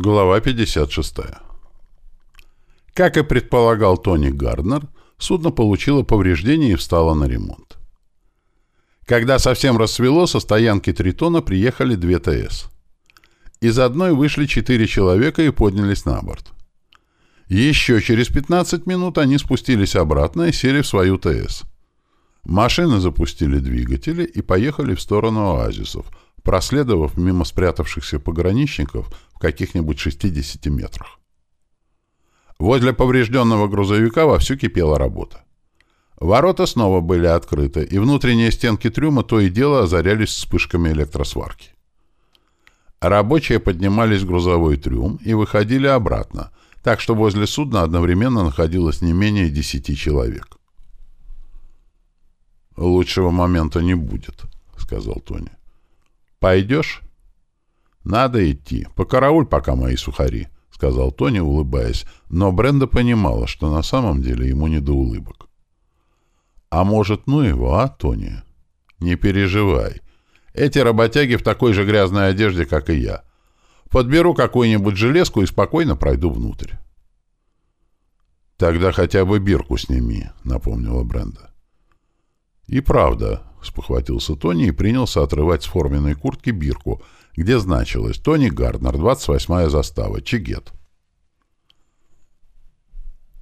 Глава 56. Как и предполагал Тони Гарднер, судно получило повреждения и встало на ремонт. Когда совсем рассвело, со стоянки Тритона приехали две ТС. Из одной вышли четыре человека и поднялись на борт. Еще через 15 минут они спустились обратно и сели в свою ТС. Машины запустили двигатели и поехали в сторону оазисов, проследовав мимо спрятавшихся пограничников – в каких-нибудь 60 метрах. Возле поврежденного грузовика вовсю кипела работа. Ворота снова были открыты, и внутренние стенки трюма то и дело озарялись вспышками электросварки. Рабочие поднимались в грузовой трюм и выходили обратно, так что возле судна одновременно находилось не менее десяти человек. «Лучшего момента не будет», — сказал Тони. «Пойдешь?» «Надо идти. Покарауль пока мои сухари», — сказал Тони, улыбаясь, но Бренда понимала, что на самом деле ему не до улыбок. «А может, ну его, а, Тони?» «Не переживай. Эти работяги в такой же грязной одежде, как и я. Подберу какую-нибудь железку и спокойно пройду внутрь». «Тогда хотя бы бирку сними», — напомнила Бренда. «И правда», — спохватился Тони и принялся отрывать с форменной куртки бирку — где значилось «Тони Гарднер, 28-я застава, Чигет».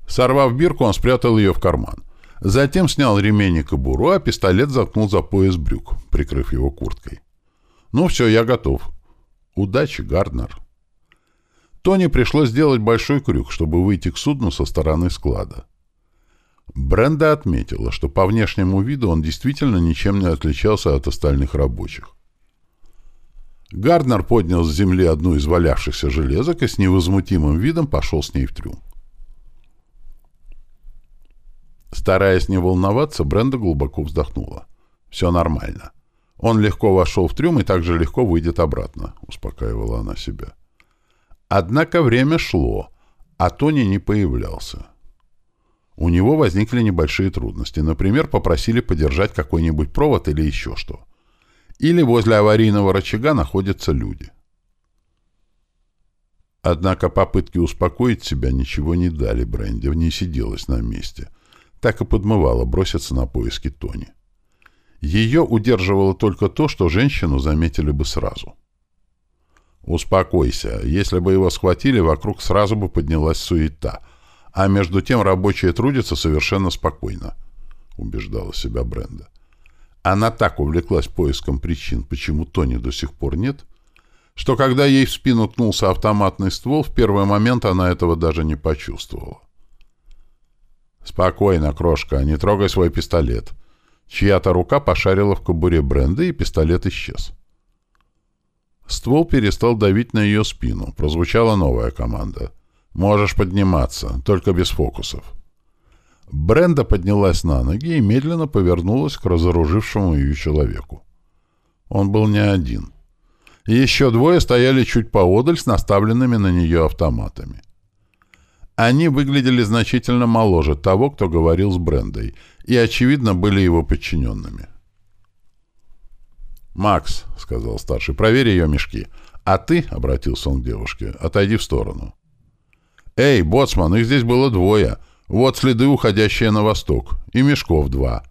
Сорвав бирку, он спрятал ее в карман. Затем снял ремень и кобуру, а пистолет заткнул за пояс брюк, прикрыв его курткой. «Ну все, я готов». «Удачи, Гарднер». Тони пришлось сделать большой крюк, чтобы выйти к судну со стороны склада. Бренда отметила, что по внешнему виду он действительно ничем не отличался от остальных рабочих. Гарднер поднял с земли одну из валявшихся железок и с невозмутимым видом пошел с ней в трюм. Стараясь не волноваться, Бренда глубоко вздохнула. «Все нормально. Он легко вошел в трюм и также легко выйдет обратно», — успокаивала она себя. Однако время шло, а Тони не появлялся. У него возникли небольшие трудности. Например, попросили подержать какой-нибудь провод или еще что или возле аварийного рычага находятся люди. Однако попытки успокоить себя ничего не дали Бренди, не сиделась на месте. Так и подмывала броситься на поиски Тони. Ее удерживало только то, что женщину заметили бы сразу. «Успокойся. Если бы его схватили, вокруг сразу бы поднялась суета. А между тем рабочие трудятся совершенно спокойно», — убеждала себя Бренда. Она так увлеклась поиском причин, почему Тони до сих пор нет, что когда ей в спину ткнулся автоматный ствол, в первый момент она этого даже не почувствовала. «Спокойно, крошка, не трогай свой пистолет». Чья-то рука пошарила в кобуре Бренды, и пистолет исчез. Ствол перестал давить на ее спину. Прозвучала новая команда. «Можешь подниматься, только без фокусов». Бренда поднялась на ноги и медленно повернулась к разоружившему ее человеку. Он был не один. Еще двое стояли чуть поодаль с наставленными на нее автоматами. Они выглядели значительно моложе того, кто говорил с Брендой, и, очевидно, были его подчиненными. «Макс», — сказал старший, — «проверь ее мешки. А ты, — обратился он к девушке, — отойди в сторону». «Эй, боцман, их здесь было двое. Вот следы, уходящие на восток. И мешков два.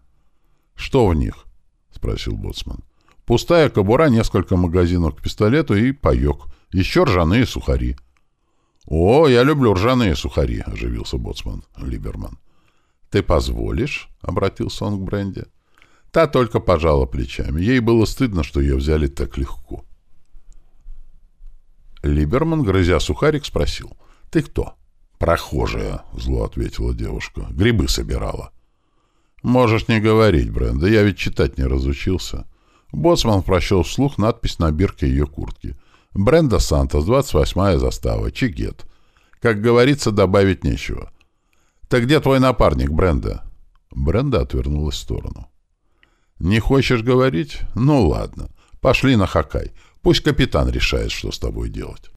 Что в них? Спросил боцман. Пустая кобура, несколько магазинов к пистолету и паек. Еще ржаные сухари. «О, я люблю ржаные сухари», — оживился боцман Либерман. «Ты позволишь?» — обратился он к Бренде. Та только пожала плечами. Ей было стыдно, что ее взяли так легко. Либерман, грызя сухарик, спросил. «Ты кто?» «Прохожая», — зло ответила девушка. «Грибы собирала». «Можешь не говорить, Бренда, я ведь читать не разучился». Боцман прочел вслух надпись на бирке ее куртки. «Бренда Сантос, 28-я застава, Чигет». Как говорится, добавить нечего. «Так где твой напарник, Бренда?» Бренда отвернулась в сторону. «Не хочешь говорить? Ну ладно. Пошли на Хакай. Пусть капитан решает, что с тобой делать».